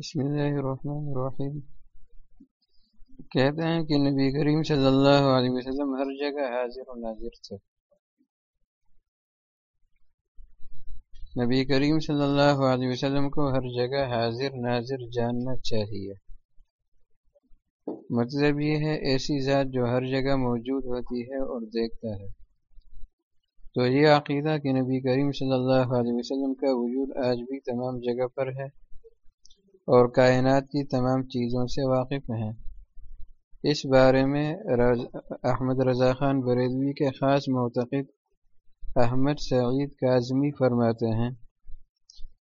بسم اللہ الرحمن الرحیم۔ کہتے ہیں کہ نبی کریم صلی اللہ علیہ وسلم ہر جگہ حاضر و ناظر تھے۔ نبی کریم صلی اللہ علیہ وسلم کو ہر جگہ حاضر ناظر جاننا چاہیے۔ مطلب یہ ہے ایسی ذات جو ہر جگہ موجود ہوتی ہے اور دیکھتا ہے۔ تو یہ عقیدہ کہ نبی کریم صلی اللہ علیہ وسلم کا وجود آج بھی تمام جگہ پر ہے۔ اور کائنات کی تمام چیزوں سے واقف ہیں۔ اس بارے میں احمد رضا خان بریلوی کے خاص معتقد احمد سعید کاظمی فرماتے ہیں،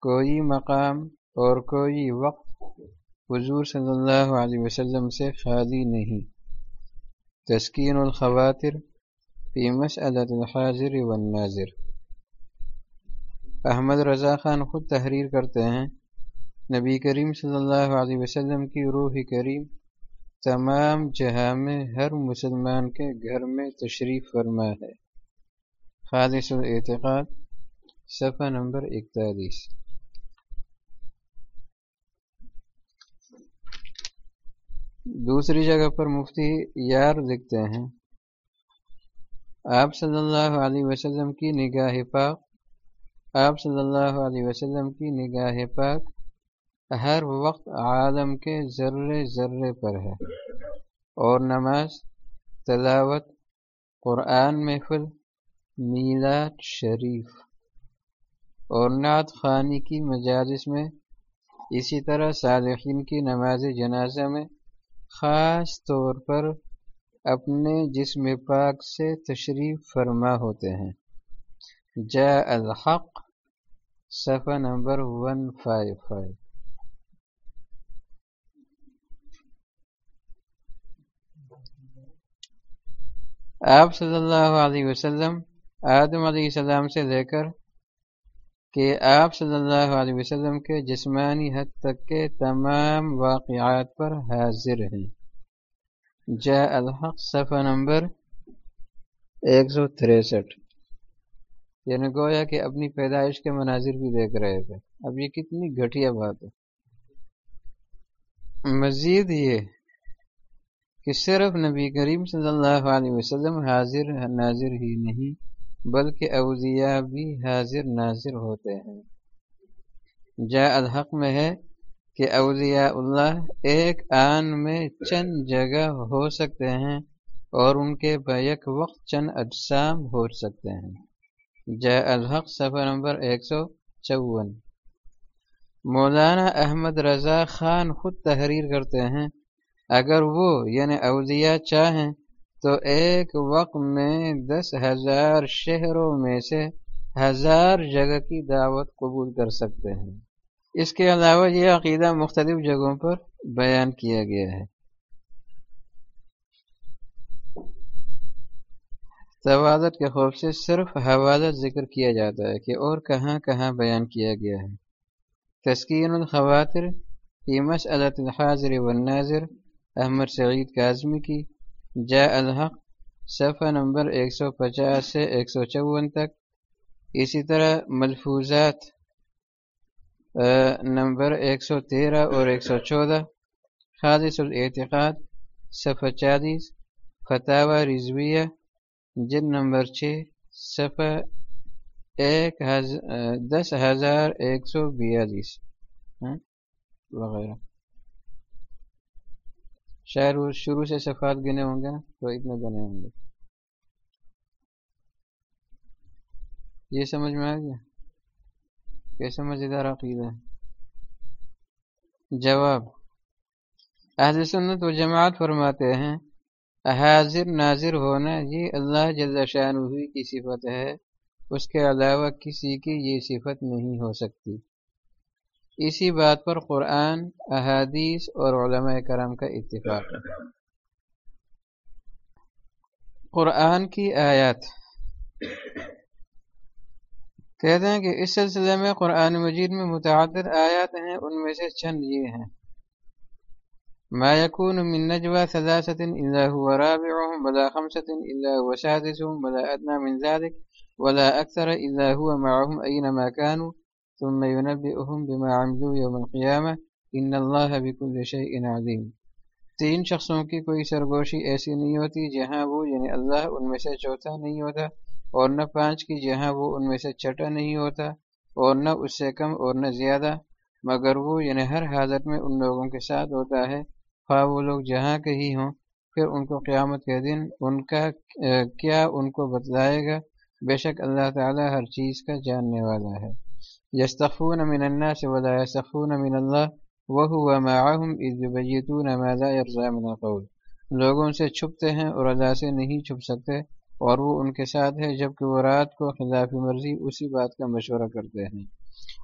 کوئی مقام اور کوئی وقت حضور صلی اللہ علیہ وسلم سے خالی نہیں۔ تسکین الخواتر فی مسئلت الحاضر والناظر۔ احمد رضا خان خود تحریر کرتے ہیں نبی کریم صلی اللہ علیہ وسلم کی روح کریم تمام جہاں میں ہر مسلمان کے گھر میں تشریف فرما ہے۔ خالص الاعتقاد، صفحہ نمبر اکتالیس۔ دوسری جگہ پر مفتی یار لکھتے ہیں۔ آپ صلی اللہ علیہ وسلم کی نگاہ پاک، آپ صلی اللہ علیہ وسلم کی نگاہ پاک ہر وقت عالم کے ذرے ذرے پر ہے۔ اور نماز، تلاوت، قرآن محفل، میلاد شریف۔ اور نعت خانی کی مجالس میں اسی طرح صالحین کی نماز جنازہ میں خاص طور پر اپنے جسم پاک سے تشریف فرما ہوتے ہیں۔ جا الحق، صفحہ نمبر ون فائیو فائیو آپ صلی اللہ علیہ وسلم آدم علیہ السلام سے لے کر کہ آپ صلی اللہ علیہ وسلم کے جسمانی حد تک کے تمام واقعات پر حاضر ہیں۔ جا الحق صفحہ نمبر ایک سو تریسٹھ۔ یعنی گویا کہ اپنی پیدائش کے مناظر بھی دیکھ رہے تھے۔ اب یہ کتنی گھٹیا بات ہے۔ مزید یہ کہ صرف نبی کریم صلی اللہ علیہ وسلم حاضر ناظر ہی نہیں، بلکہ اولیاء بھی حاضر ناظر ہوتے ہیں۔ جا الحق میں ہے کہ اولیاء اللہ ایک آن میں چند جگہ ہو سکتے ہیں اور ان کے بیک وقت چند اجسام ہو سکتے ہیں۔ جا الحق صفحہ نمبر ایک سو چون۔ مولانا احمد رضا خان خود تحریر کرتے ہیں اگر وہ یعنی اولیاء چاہیں تو ایک وقت میں دس ہزار شہروں میں سے ہزار جگہ کی دعوت قبول کر سکتے ہیں۔ اس کے علاوہ یہ عقیدہ مختلف جگہوں پر بیان کیا گیا ہے۔ توادت کے خوف سے صرف حوالت ذکر کیا جاتا ہے کہ اور کہاں کہاں بیان کیا گیا ہے۔ تسکین الخواتر فیمس الحاضر والناظر احمد سعید کاظمی کی جا الحق، صفحہ نمبر ایک سو پچاس سے ایک سو چون تک۔ اسی طرح ملفوظات نمبر ایک سو تیرہ اور ایک سو چودہ۔ خالص الاعتقاد، صفحہ چالیس۔ فتح رضویہ جن نمبر چھ۔ صفحہ ایک دس ہزار ایک سو بیالیس۔ ہاں، وغیرہ۔ شاید وہ شروع سے صفات گنے ہوں گے نا تو اتنے بنے ہوں گے۔ یہ سمجھ میں آ گیا؟ کیسے مزیدار عقیدہ ہے۔ جواب اہل سنت و جماعت فرماتے ہیں، حاضر ناظر ہونا یہ اللہ جل شان کی صفت ہے، اس کے علاوہ کسی کی یہ صفت نہیں ہو سکتی۔ اسی بات پر قرآن، احادیث اور علماء کرام کا اتفاق۔ ہے قرآن کی آیات۔ کہتے ہیں کہ اس سلسلے میں قرآن مجید میں متعدد آیات ہیں، ان میں سے چند یہ ہیں۔ ما يكون من نجوى ثلاثة إلا هو رابعهم ولا خمسة إلا هو سادسهم ولا أدنى من ذلك ولا أكثر إلا هو معهم أينما كانوا ثم ينبئهم بما عملوا يوم القيامة ان اللہ بکل شیء علیم تین شخصوں کی کوئی سرگوشی ایسی نہیں ہوتی جہاں وہ یعنی اللہ، ان میں سے چوتھا نہیں ہوتا، اور نہ پانچ کی جہاں وہ، ان میں سے چھٹا نہیں ہوتا، اور نہ اس سے کم اور نہ زیادہ۔ مگر وہ یعنی ہر حالت میں ان لوگوں کے ساتھ ہوتا ہے۔ خواہ وہ لوگ جہاں کہیں ہوں، پھر ان کو قیامت کے دن ان کا کیا ان کو بتلائے گا؟ بے شک اللہ تعالی ہر چیز کا جاننے والا ہے۔ یستخون من الناس ولا یستخون من اللہ وہ معاہم عزبیتون ماذا یرضا من القول۔ لوگوں سے چھپتے ہیں اور اللہ سے نہیں چھپ سکتے اور وہ ان کے ساتھ ہے جبکہ وہ رات کو خلاف مرضی اسی بات کا مشورہ کرتے ہیں۔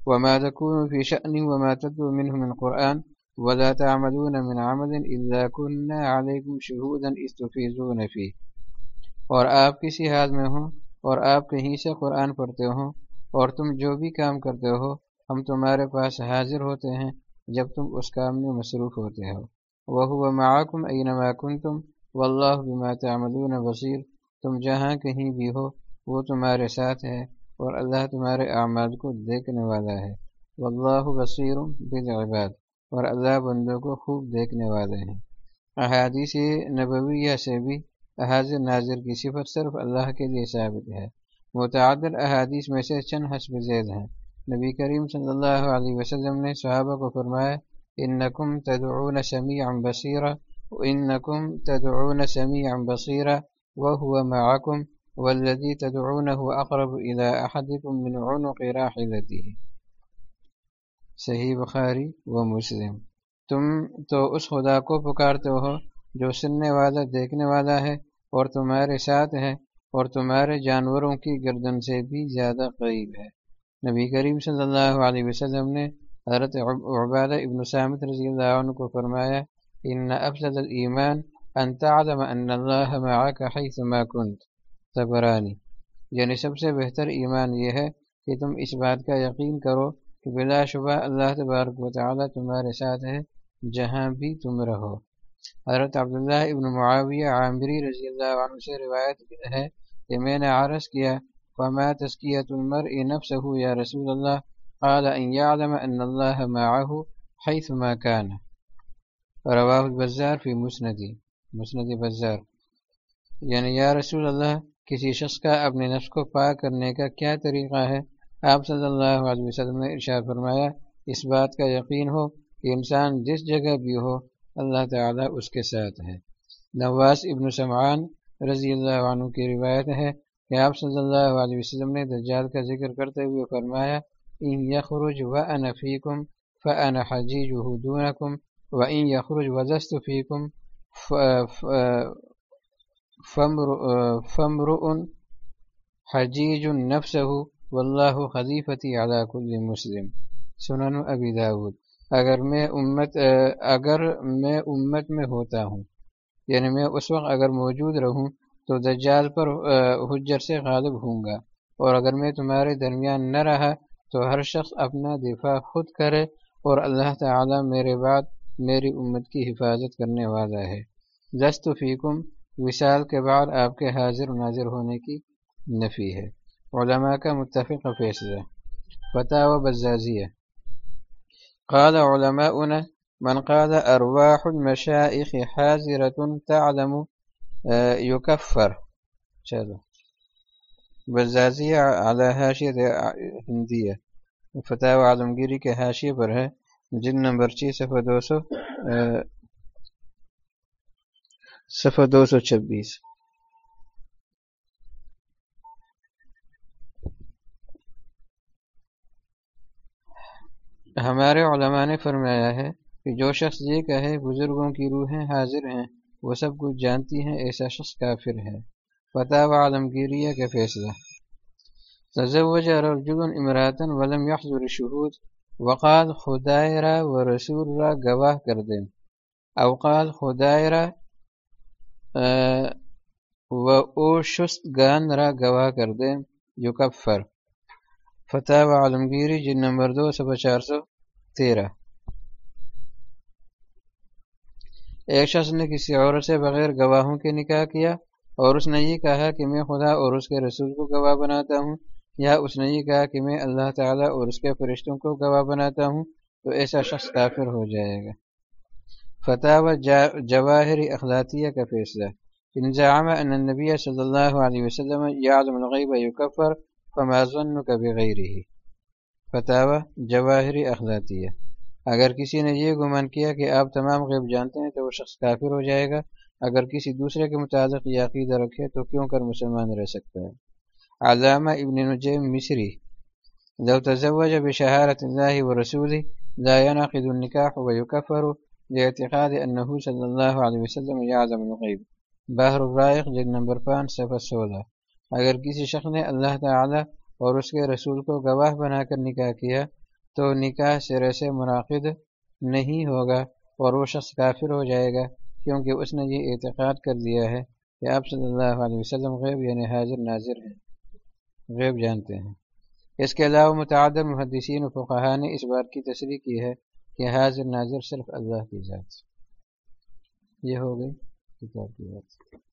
وما تكون في شأن وما تتلو منه من قرآن ولا تعملون من عمل إلا كنا عليكم شهودا استفيزون فيه۔ اور آپ کسی حال میں ہوں اور آپ کہیں سے قرآن پڑھتے ہوں اور تم جو بھی کام کرتے ہو، ہم تمہارے پاس حاضر ہوتے ہیں جب تم اس کام میں مصروف ہوتے ہو۔ وہ معاکم اینما کنتم واللہ بما تعملون بصیر تم جہاں کہیں بھی ہو، وہ تمہارے ساتھ ہے اور اللہ تمہارے اعمال کو دیکھنے والا ہے۔ واللہ بصیر بالعباد۔ اور اللہ بندوں کو خوب دیکھنے والے ہیں۔ احادیث نبویہ سے بھی احاظ ناظر کی صفت صرف اللہ کے لیے ثابت ہے۔ متعدد احادیث میں سے چند حسب زید ہیں۔ نبی کریم صلی اللہ علیہ وسلم نے صحابہ کو فرمایا، انکم تدعون سمیعا بصیرا وانکم تدعون سمیعا بصیرا وهو معكم والذي تدعونه اقرب الى احدكم من عنق راحلته۔ صحیح بخاری و مسلم۔ تم تو اس خدا کو پکارتے ہو جو سننے والا، دیکھنے والا ہے اور تمہارے ساتھ ہے اور تمہارے جانوروں کی گردن سے بھی زیادہ قریب ہے۔ نبی کریم صلی اللہ علیہ وسلم نے حضرت عبادہ ابن سامت رضی اللہ عنہ کو فرمایا، ان افضل الایمان ان تعلم ان اللہ معاک حیث ما کنت. تبرانی۔ یعنی سب سے بہتر ایمان یہ ہے کہ تم اس بات کا یقین کرو کہ بلا شبہ اللہ تبارک و تعالی تمہارے ساتھ ہے جہاں بھی تم رہو۔ حضرت عبداللہ ابن معاویہ عامری رضی اللہ عنہ سے روایت ہے کہ میں نے عرض کیا وما تزكية المرء نفسه يا رسول الله قال أن يعلم أن الله معه حيثما كان. رواه البزار في مسندی، مسند بزار۔ یعنی یا رسول اللہ، کسی شخص کا اپنے نفس کو پاک کرنے کا کیا طریقہ ہے؟ آپ صلی اللہ علیہ وسلم نے ارشاد فرمایا، اس بات کا یقین ہو کہ انسان جس جگہ بھی ہو اللہ تعالیٰ اس کے ساتھ ہے نواز ابن سمعان رضی اللہ عنہ کی روایت ہے کہ آپ صلی اللہ علیہ وسلم نے دجال کا ذکر کرتے ہوئے فرمایا، ان یخرج و انفیکم فن حجیج دونکم، و ان یخرج وزست فیکم فمرؤ حجیج النفس نفسه واللہ خلیفتی علی کل مسلم۔ سنن ابی داود۔ اگر میں امت اگر میں امت میں ہوتا ہوں یعنی میں اس وقت اگر موجود رہوں تو دجال پر حجر سے غالب ہوں گا۔ اور اگر میں تمہارے درمیان نہ رہا تو ہر شخص اپنا دفاع خود کرے اور اللہ تعالی میرے بعد میری امت کی حفاظت کرنے والا ہے۔ دست فیکم، وصال کے بعد آپ کے حاضر و ناظر ہونے کی نفی ہے۔ علماء کا متفق فیصلہ۔ فتح و بزازیہ۔ قال علماؤنا من قال ارواح المشائخ حاضرة تعلم یکفر چلو بزازیہ اعلیٰ حاشیت ہندیہ فتح و عالمگیری کے حاشیے پر ہے جن نمبر چی صفحہ دو سو صفحہ دو سو چھبیس ہمارے علماء نے فرمایا ہے کہ جو شخص یہ کہے بزرگوں کی روحیں حاضر ہیں، وہ سب کچھ جانتی ہیں، ایسا شخص کافر ہے۔ فتح و عالمگیریہ کے فیصلہ۔ تزوج رجل امراطن ولم یحضر شہود۔ وقال خدائرہ و رسول را گواہ کر دیں اوقال خدائرہ و او شست گان را گواہ کر دیں یکفر۔ فتح و عالمگیری جن نمبر دو سو چار سو تیرہ۔ ایک شخص نے کسی عورت سے بغیر گواہوں کے نکاح کیا اور اس نے یہ کہا کہ میں خدا اور اس کے رسول کو گواہ بناتا ہوں یا اس نے یہ کہا کہ میں اللہ تعالیٰ اور اس کے فرشتوں کو گواہ بناتا ہوں، تو ایسا شخص کافر ہو جائے گا۔ فتح و جواہر اخلاطیہ کا فیصلہ۔ انضام ان نبی صلی اللہ علیہ وسلم یعظم الغیب یکفر فمازن کبھی غیر ہی فتح و جواہر اخلاطیہ اگر کسی نے یہ گمان کیا کہ آپ تمام غیب جانتے ہیں تو وہ شخص کافر ہو جائے گا۔ اگر کسی دوسرے کے متعلق یہ عقیدہ رکھے تو کیوں کر مسلمان رہ سکتا ہے؟ علامہ ابن نجیم مصری، لو تزوج بشهارة الله ورسوله لا ينعقد النكاح ويكفر لاعتقاد أنه صلى الله عليه وسلم يعظم الغيب بحر الرائق، جلد نمبر پانچ، صفحہ سولہ۔ اگر کسی شخص نے اللہ تعالی اور اس کے رسول کو گواہ بنا کر نکاح کیا تو نکاح سرے سے منعقد نہیں ہوگا اور وہ شخص کافر ہو جائے گا کیونکہ اس نے یہ اعتقاد کر دیا ہے کہ آپ صلی اللہ علیہ وسلم غیب یعنی حاضر ناظر ہیں، غیب جانتے ہیں۔ اس کے علاوہ متعدد محدثین و فقہ نے اس بات کی تصریح کی ہے کہ حاضر ناظر صرف اللہ کی ذات۔ یہ ہو گئی کتاب کی بات۔